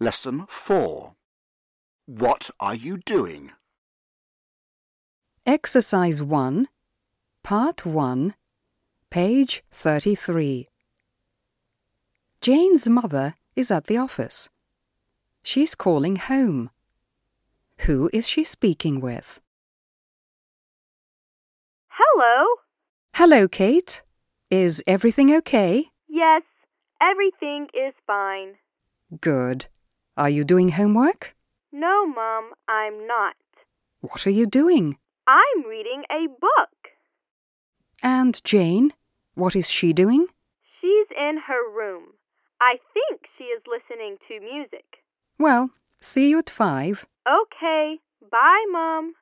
Lesson 4. What are you doing? Exercise 1, Part 1, page 33. Jane's mother is at the office. She's calling home. Who is she speaking with? Hello. Hello, Kate. Is everything okay? Yes, everything is fine. Good. Are you doing homework? No, Mom, I'm not. What are you doing? I'm reading a book. And Jane, what is she doing? She's in her room. I think she is listening to music. Well, see you at five. Okay, bye, Mom.